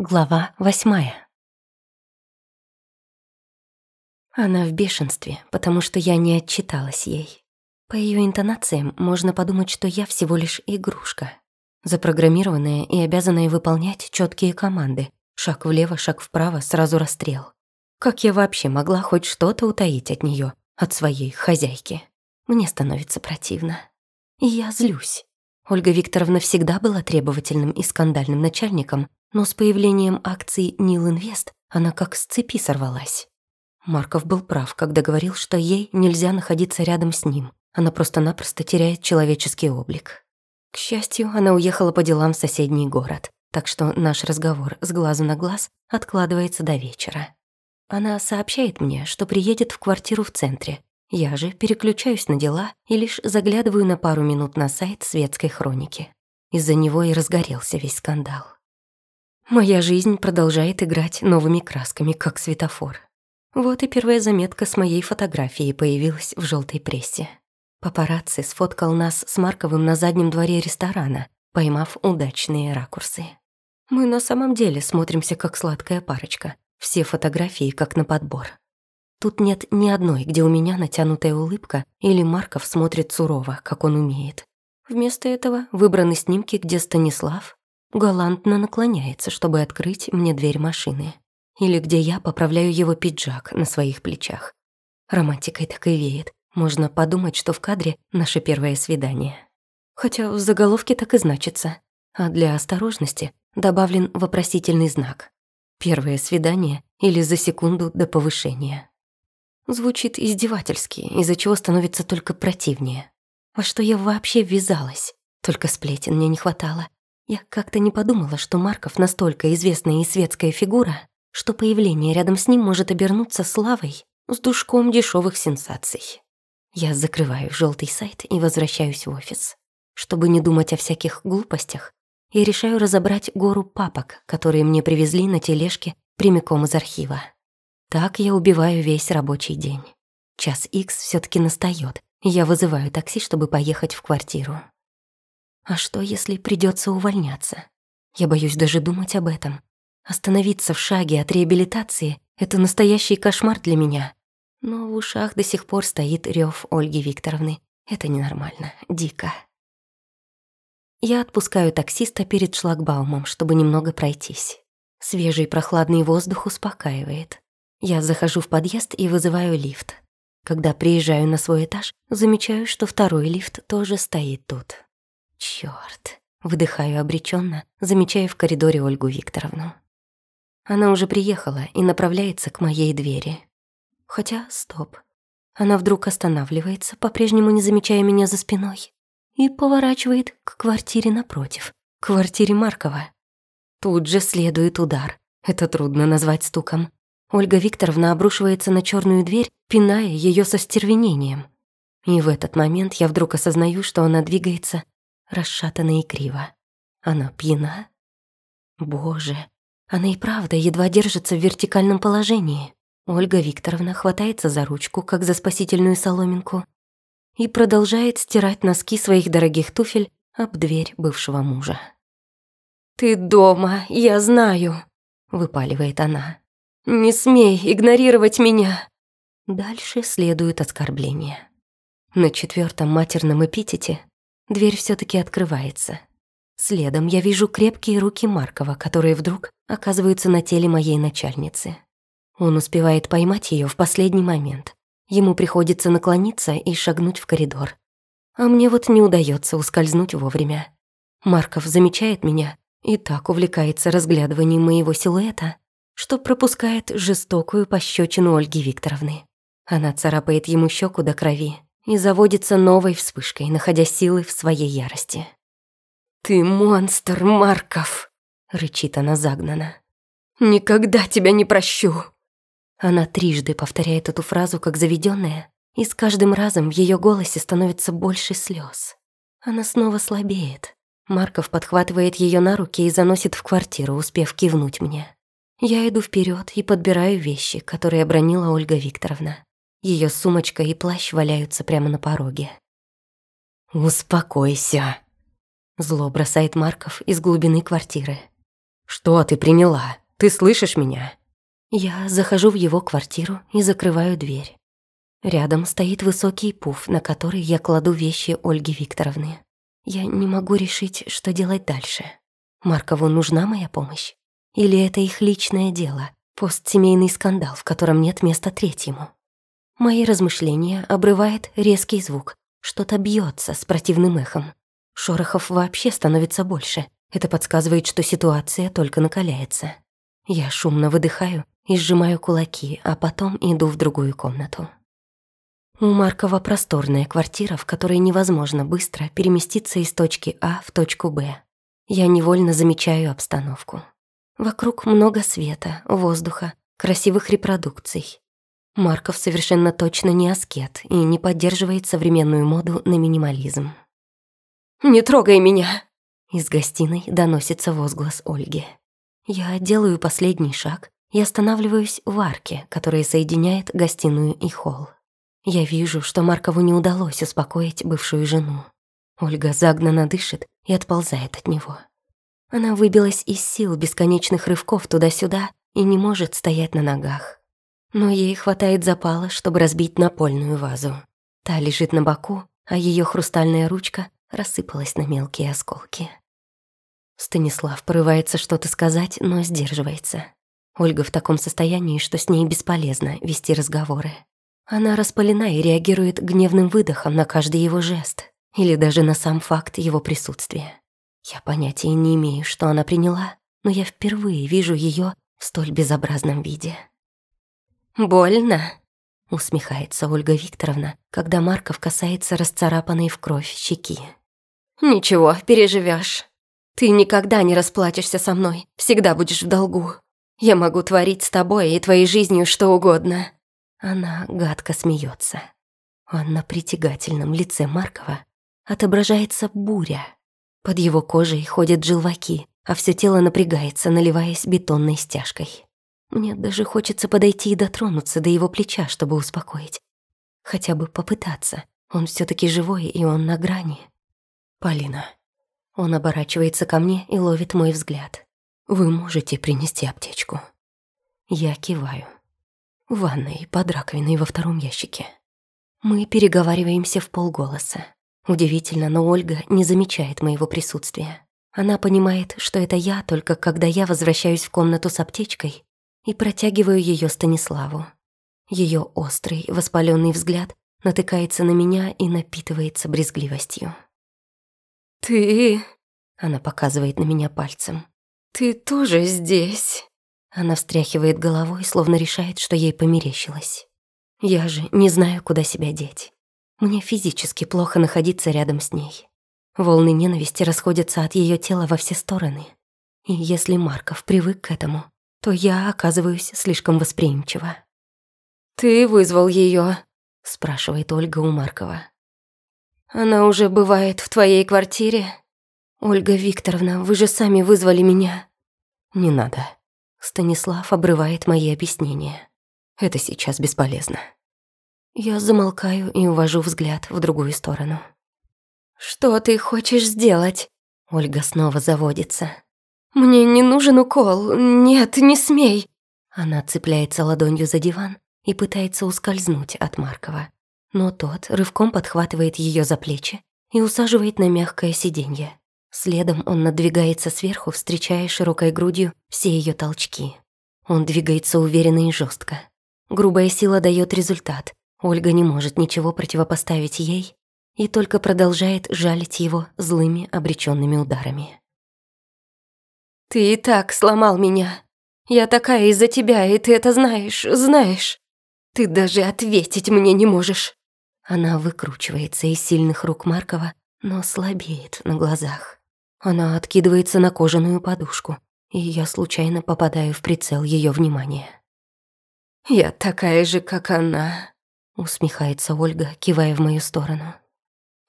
Глава восьмая. Она в бешенстве, потому что я не отчиталась ей. По ее интонациям можно подумать, что я всего лишь игрушка, запрограммированная и обязанная выполнять четкие команды. Шаг влево, шаг вправо, сразу расстрел. Как я вообще могла хоть что-то утаить от нее, от своей хозяйки? Мне становится противно. И я злюсь. Ольга Викторовна всегда была требовательным и скандальным начальником, но с появлением акций Нил Инвест она как с цепи сорвалась. Марков был прав, когда говорил, что ей нельзя находиться рядом с ним. Она просто-напросто теряет человеческий облик. К счастью, она уехала по делам в соседний город, так что наш разговор с глазу на глаз откладывается до вечера. Она сообщает мне, что приедет в квартиру в центре. Я же переключаюсь на дела и лишь заглядываю на пару минут на сайт светской хроники. Из-за него и разгорелся весь скандал. Моя жизнь продолжает играть новыми красками, как светофор. Вот и первая заметка с моей фотографией появилась в желтой прессе. Папарацци сфоткал нас с Марковым на заднем дворе ресторана, поймав удачные ракурсы. Мы на самом деле смотримся как сладкая парочка. Все фотографии как на подбор. Тут нет ни одной, где у меня натянутая улыбка или Марков смотрит сурово, как он умеет. Вместо этого выбраны снимки, где Станислав, галантно наклоняется, чтобы открыть мне дверь машины. Или где я поправляю его пиджак на своих плечах. Романтикой так и веет. Можно подумать, что в кадре наше первое свидание. Хотя в заголовке так и значится. А для осторожности добавлен вопросительный знак. Первое свидание или за секунду до повышения. Звучит издевательски, из-за чего становится только противнее. Во что я вообще ввязалась? Только сплетен мне не хватало. Я как-то не подумала, что Марков настолько известная и светская фигура, что появление рядом с ним может обернуться славой с душком дешевых сенсаций. Я закрываю желтый сайт и возвращаюсь в офис. Чтобы не думать о всяких глупостях, я решаю разобрать гору папок, которые мне привезли на тележке прямиком из архива. Так я убиваю весь рабочий день. Час икс все таки настает, я вызываю такси, чтобы поехать в квартиру. А что, если придется увольняться? Я боюсь даже думать об этом. Остановиться в шаге от реабилитации — это настоящий кошмар для меня. Но в ушах до сих пор стоит рев Ольги Викторовны. Это ненормально, дико. Я отпускаю таксиста перед шлагбаумом, чтобы немного пройтись. Свежий прохладный воздух успокаивает. Я захожу в подъезд и вызываю лифт. Когда приезжаю на свой этаж, замечаю, что второй лифт тоже стоит тут. Чёрт. Выдыхаю обреченно, замечая в коридоре Ольгу Викторовну. Она уже приехала и направляется к моей двери. Хотя, стоп. Она вдруг останавливается, по-прежнему не замечая меня за спиной, и поворачивает к квартире напротив, к квартире Маркова. Тут же следует удар. Это трудно назвать стуком. Ольга Викторовна обрушивается на черную дверь, пиная ее со стервенением. И в этот момент я вдруг осознаю, что она двигается расшатана и криво. Она пьяна? Боже, она и правда едва держится в вертикальном положении. Ольга Викторовна хватается за ручку, как за спасительную соломинку, и продолжает стирать носки своих дорогих туфель об дверь бывшего мужа. «Ты дома, я знаю», — выпаливает она. «Не смей игнорировать меня». Дальше следует оскорбление. На четвертом матерном эпитете Дверь все таки открывается. Следом я вижу крепкие руки Маркова, которые вдруг оказываются на теле моей начальницы. Он успевает поймать ее в последний момент. Ему приходится наклониться и шагнуть в коридор. А мне вот не удается ускользнуть вовремя. Марков замечает меня и так увлекается разглядыванием моего силуэта, что пропускает жестокую пощечину Ольги Викторовны. Она царапает ему щеку до крови, и заводится новой вспышкой, находя силы в своей ярости. «Ты монстр, Марков!» — рычит она загнана. «Никогда тебя не прощу!» Она трижды повторяет эту фразу как заведенная, и с каждым разом в ее голосе становится больше слез. Она снова слабеет. Марков подхватывает ее на руки и заносит в квартиру, успев кивнуть мне. Я иду вперед и подбираю вещи, которые обронила Ольга Викторовна. Ее сумочка и плащ валяются прямо на пороге. «Успокойся», — зло бросает Марков из глубины квартиры. «Что ты приняла? Ты слышишь меня?» Я захожу в его квартиру и закрываю дверь. Рядом стоит высокий пуф, на который я кладу вещи Ольги Викторовны. Я не могу решить, что делать дальше. Маркову нужна моя помощь? Или это их личное дело, постсемейный скандал, в котором нет места третьему? Мои размышления обрывает резкий звук. Что-то бьется с противным эхом. Шорохов вообще становится больше. Это подсказывает, что ситуация только накаляется. Я шумно выдыхаю и сжимаю кулаки, а потом иду в другую комнату. У Маркова просторная квартира, в которой невозможно быстро переместиться из точки А в точку Б. Я невольно замечаю обстановку. Вокруг много света, воздуха, красивых репродукций. Марков совершенно точно не аскет и не поддерживает современную моду на минимализм. «Не трогай меня!» Из гостиной доносится возглас Ольги. Я делаю последний шаг и останавливаюсь в арке, которая соединяет гостиную и холл. Я вижу, что Маркову не удалось успокоить бывшую жену. Ольга загнанно дышит и отползает от него. Она выбилась из сил бесконечных рывков туда-сюда и не может стоять на ногах. Но ей хватает запала, чтобы разбить напольную вазу. Та лежит на боку, а ее хрустальная ручка рассыпалась на мелкие осколки. Станислав порывается что-то сказать, но сдерживается. Ольга в таком состоянии, что с ней бесполезно вести разговоры. Она распалена и реагирует гневным выдохом на каждый его жест или даже на сам факт его присутствия. Я понятия не имею, что она приняла, но я впервые вижу ее в столь безобразном виде. «Больно?» — усмехается Ольга Викторовна, когда Марков касается расцарапанной в кровь щеки. «Ничего, переживешь. Ты никогда не расплачешься со мной, всегда будешь в долгу. Я могу творить с тобой и твоей жизнью что угодно. Она гадко смеется. А на притягательном лице Маркова отображается буря. Под его кожей ходят желваки, а все тело напрягается, наливаясь бетонной стяжкой. Мне даже хочется подойти и дотронуться до его плеча, чтобы успокоить. Хотя бы попытаться. Он все таки живой, и он на грани. «Полина». Он оборачивается ко мне и ловит мой взгляд. «Вы можете принести аптечку?» Я киваю в ванной под раковиной во втором ящике. Мы переговариваемся в полголоса. Удивительно, но Ольга не замечает моего присутствия. Она понимает, что это я, только когда я возвращаюсь в комнату с аптечкой и протягиваю ее Станиславу. Ее острый, воспаленный взгляд натыкается на меня и напитывается брезгливостью. «Ты...» — она показывает на меня пальцем. «Ты тоже здесь?» Она встряхивает головой, словно решает, что ей померещилось. Я же не знаю, куда себя деть. Мне физически плохо находиться рядом с ней. Волны ненависти расходятся от ее тела во все стороны. И если Марков привык к этому, то я оказываюсь слишком восприимчива. «Ты вызвал ее? спрашивает Ольга у Маркова. «Она уже бывает в твоей квартире?» «Ольга Викторовна, вы же сами вызвали меня». «Не надо», Станислав обрывает мои объяснения. Это сейчас бесполезно. Я замолкаю и увожу взгляд в другую сторону. «Что ты хочешь сделать?» Ольга снова заводится. «Мне не нужен укол. Нет, не смей!» Она цепляется ладонью за диван и пытается ускользнуть от Маркова. Но тот рывком подхватывает ее за плечи и усаживает на мягкое сиденье. Следом он надвигается сверху, встречая широкой грудью все ее толчки. Он двигается уверенно и жестко. Грубая сила дает результат. Ольга не может ничего противопоставить ей и только продолжает жалить его злыми обреченными ударами. «Ты и так сломал меня. Я такая из-за тебя, и ты это знаешь, знаешь. Ты даже ответить мне не можешь». Она выкручивается из сильных рук Маркова, но слабеет на глазах. Она откидывается на кожаную подушку, и я случайно попадаю в прицел ее внимания. «Я такая же, как она», — усмехается Ольга, кивая в мою сторону.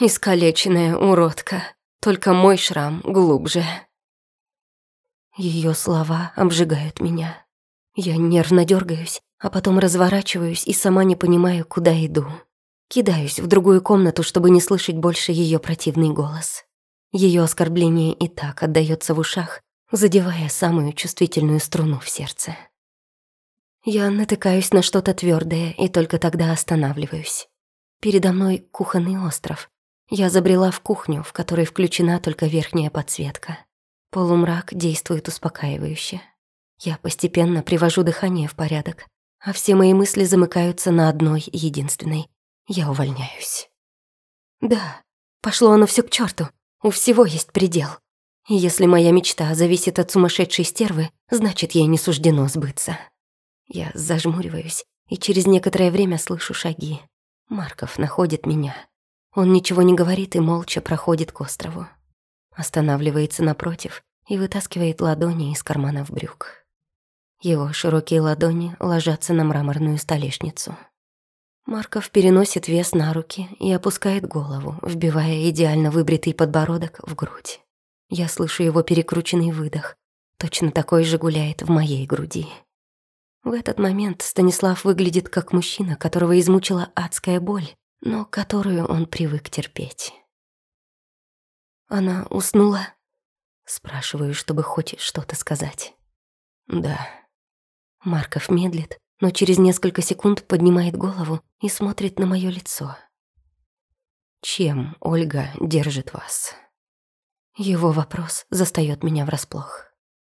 «Искалеченная уродка, только мой шрам глубже». Ее слова обжигают меня. Я нервно дергаюсь, а потом разворачиваюсь и сама не понимаю, куда иду. Кидаюсь в другую комнату, чтобы не слышать больше ее противный голос. Ее оскорбление и так отдаётся в ушах, задевая самую чувствительную струну в сердце. Я натыкаюсь на что-то твердое и только тогда останавливаюсь. Передо мной кухонный остров. Я забрела в кухню, в которой включена только верхняя подсветка. Полумрак действует успокаивающе. Я постепенно привожу дыхание в порядок, а все мои мысли замыкаются на одной единственной. Я увольняюсь. Да, пошло оно все к черту. У всего есть предел. И если моя мечта зависит от сумасшедшей стервы, значит, ей не суждено сбыться. Я зажмуриваюсь и через некоторое время слышу шаги. Марков находит меня. Он ничего не говорит и молча проходит к острову. Останавливается напротив и вытаскивает ладони из карманов брюк. Его широкие ладони ложатся на мраморную столешницу. Марков переносит вес на руки и опускает голову, вбивая идеально выбритый подбородок в грудь. Я слышу его перекрученный выдох. Точно такой же гуляет в моей груди. В этот момент Станислав выглядит как мужчина, которого измучила адская боль, но которую он привык терпеть. «Она уснула?» Спрашиваю, чтобы хоть что-то сказать. «Да». Марков медлит, но через несколько секунд поднимает голову и смотрит на мое лицо. «Чем Ольга держит вас?» Его вопрос застаёт меня врасплох.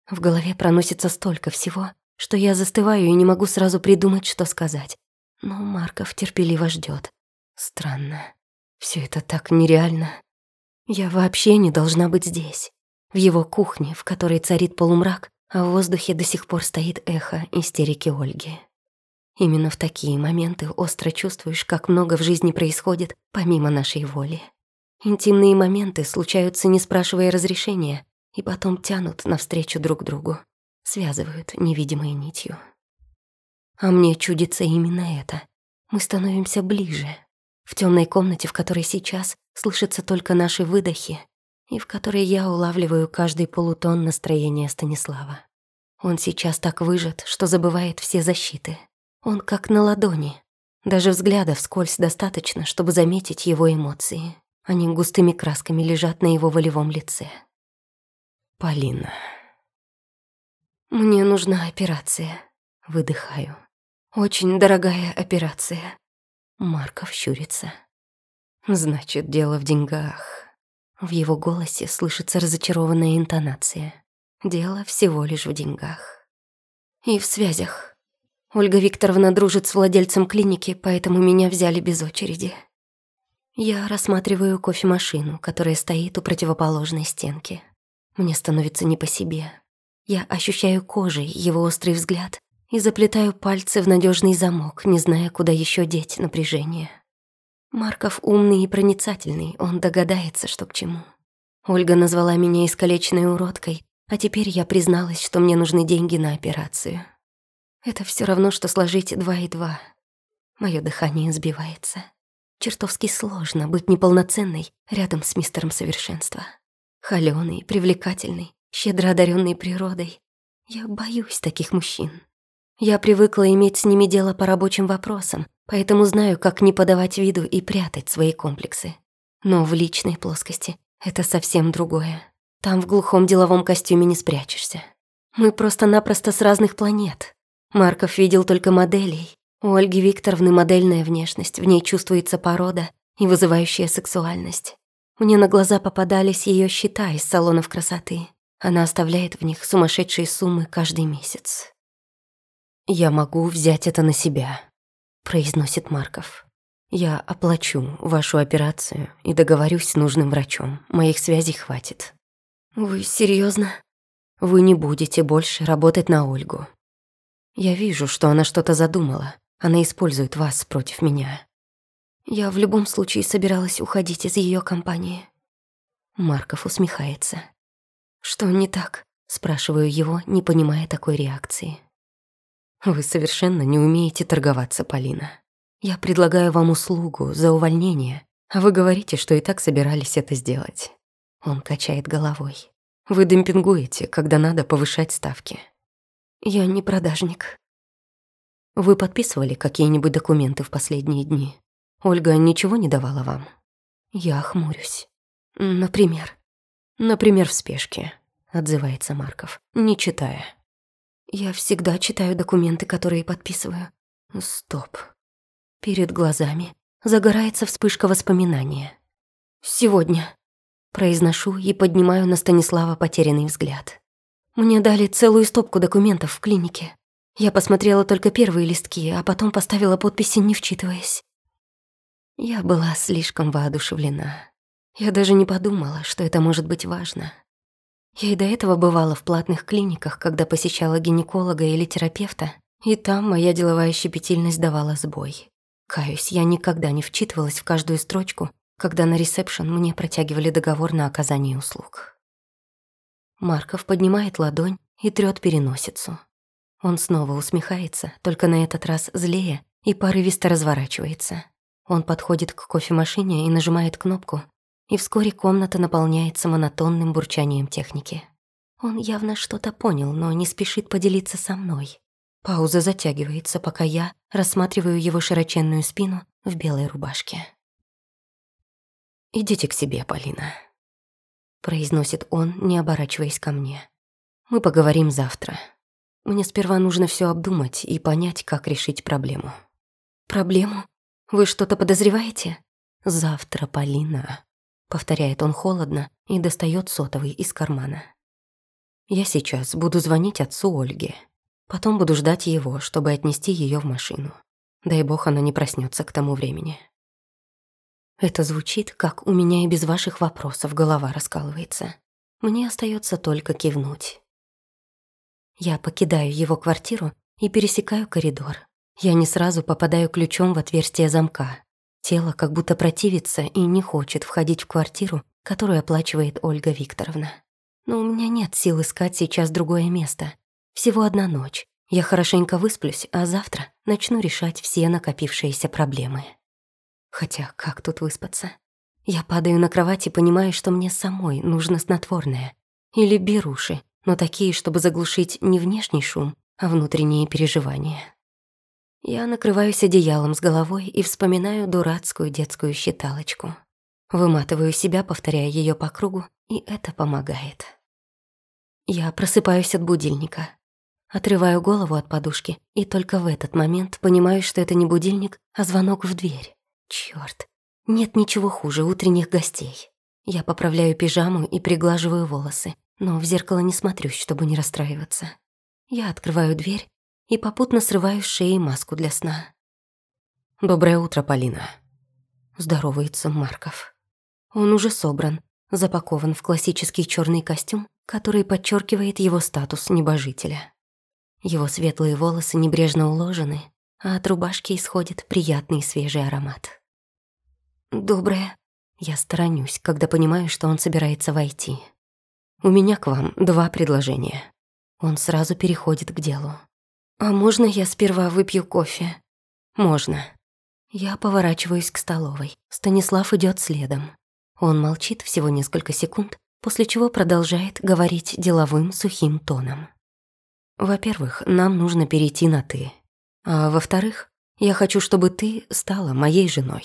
В голове проносится столько всего, что я застываю и не могу сразу придумать, что сказать. Но Марков терпеливо ждёт. Странно. Всё это так нереально. Я вообще не должна быть здесь. В его кухне, в которой царит полумрак, а в воздухе до сих пор стоит эхо истерики Ольги. Именно в такие моменты остро чувствуешь, как много в жизни происходит помимо нашей воли. Интимные моменты случаются, не спрашивая разрешения, и потом тянут навстречу друг другу, связывают невидимой нитью. А мне чудится именно это. Мы становимся ближе. В темной комнате, в которой сейчас слышатся только наши выдохи, и в которой я улавливаю каждый полутон настроения Станислава. Он сейчас так выжат, что забывает все защиты. Он как на ладони. Даже взгляда вскользь достаточно, чтобы заметить его эмоции. Они густыми красками лежат на его волевом лице. Полина. Мне нужна операция. Выдыхаю. Очень дорогая операция. Марков щурится. Значит, дело в деньгах. В его голосе слышится разочарованная интонация. Дело всего лишь в деньгах. И в связях. Ольга Викторовна дружит с владельцем клиники, поэтому меня взяли без очереди. Я рассматриваю кофемашину, которая стоит у противоположной стенки. Мне становится не по себе. Я ощущаю кожей его острый взгляд и заплетаю пальцы в надежный замок, не зная, куда еще деть напряжение. Марков умный и проницательный, он догадается, что к чему. Ольга назвала меня искалеченной уродкой, а теперь я призналась, что мне нужны деньги на операцию. Это все равно, что сложить два и два. Мое дыхание сбивается. Чертовски сложно быть неполноценной рядом с мистером совершенства. Холёный, привлекательный, щедро одаренный природой. Я боюсь таких мужчин. Я привыкла иметь с ними дело по рабочим вопросам, поэтому знаю, как не подавать виду и прятать свои комплексы. Но в личной плоскости это совсем другое. Там в глухом деловом костюме не спрячешься. Мы просто-напросто с разных планет. Марков видел только моделей, у Ольги Викторовны модельная внешность, в ней чувствуется порода и вызывающая сексуальность. Мне на глаза попадались ее счета из салонов красоты. Она оставляет в них сумасшедшие суммы каждый месяц. «Я могу взять это на себя», — произносит Марков. «Я оплачу вашу операцию и договорюсь с нужным врачом. Моих связей хватит». «Вы серьезно? «Вы не будете больше работать на Ольгу. Я вижу, что она что-то задумала. Она использует вас против меня. Я в любом случае собиралась уходить из ее компании. Марков усмехается. Что не так? Спрашиваю его, не понимая такой реакции. Вы совершенно не умеете торговаться, Полина. Я предлагаю вам услугу за увольнение, а вы говорите, что и так собирались это сделать. Он качает головой. Вы демпингуете, когда надо повышать ставки. Я не продажник. Вы подписывали какие-нибудь документы в последние дни? Ольга ничего не давала вам? Я хмурюсь. Например? Например, в спешке. отзывается Марков, не читая. Я всегда читаю документы, которые подписываю. Стоп. Перед глазами загорается вспышка воспоминания. Сегодня. Произношу и поднимаю на Станислава потерянный взгляд. Мне дали целую стопку документов в клинике. Я посмотрела только первые листки, а потом поставила подписи, не вчитываясь. Я была слишком воодушевлена. Я даже не подумала, что это может быть важно. Я и до этого бывала в платных клиниках, когда посещала гинеколога или терапевта, и там моя деловая щепетильность давала сбой. Каюсь, я никогда не вчитывалась в каждую строчку, когда на ресепшн мне протягивали договор на оказание услуг. Марков поднимает ладонь и трёт переносицу. Он снова усмехается, только на этот раз злее, и порывисто разворачивается. Он подходит к кофемашине и нажимает кнопку, и вскоре комната наполняется монотонным бурчанием техники. Он явно что-то понял, но не спешит поделиться со мной. Пауза затягивается, пока я рассматриваю его широченную спину в белой рубашке. «Идите к себе, Полина», — произносит он, не оборачиваясь ко мне. «Мы поговорим завтра. Мне сперва нужно все обдумать и понять, как решить проблему». «Проблему? Вы что-то подозреваете?» «Завтра, Полина», повторяет он холодно и достает сотовый из кармана. Я сейчас буду звонить отцу Ольге. Потом буду ждать его, чтобы отнести ее в машину. Дай бог, она не проснется к тому времени. Это звучит, как у меня и без ваших вопросов голова раскалывается. Мне остается только кивнуть. Я покидаю его квартиру и пересекаю коридор. Я не сразу попадаю ключом в отверстие замка. Тело как будто противится и не хочет входить в квартиру, которую оплачивает Ольга Викторовна. Но у меня нет сил искать сейчас другое место. Всего одна ночь. Я хорошенько высплюсь, а завтра начну решать все накопившиеся проблемы. Хотя как тут выспаться? Я падаю на кровать и понимаю, что мне самой нужно снотворное. Или беруши, но такие, чтобы заглушить не внешний шум, а внутренние переживания. Я накрываюсь одеялом с головой и вспоминаю дурацкую детскую считалочку. Выматываю себя, повторяя ее по кругу, и это помогает. Я просыпаюсь от будильника. Отрываю голову от подушки, и только в этот момент понимаю, что это не будильник, а звонок в дверь. Чёрт, нет ничего хуже утренних гостей. Я поправляю пижаму и приглаживаю волосы, но в зеркало не смотрюсь, чтобы не расстраиваться. Я открываю дверь и попутно срываю с шеи маску для сна. «Доброе утро, Полина», — здоровается Марков. Он уже собран, запакован в классический черный костюм, который подчеркивает его статус небожителя. Его светлые волосы небрежно уложены, а от рубашки исходит приятный свежий аромат. «Доброе». Я сторонюсь, когда понимаю, что он собирается войти. «У меня к вам два предложения». Он сразу переходит к делу. «А можно я сперва выпью кофе?» «Можно». Я поворачиваюсь к столовой. Станислав идет следом. Он молчит всего несколько секунд, после чего продолжает говорить деловым сухим тоном. «Во-первых, нам нужно перейти на «ты». А во-вторых, я хочу, чтобы ты стала моей женой».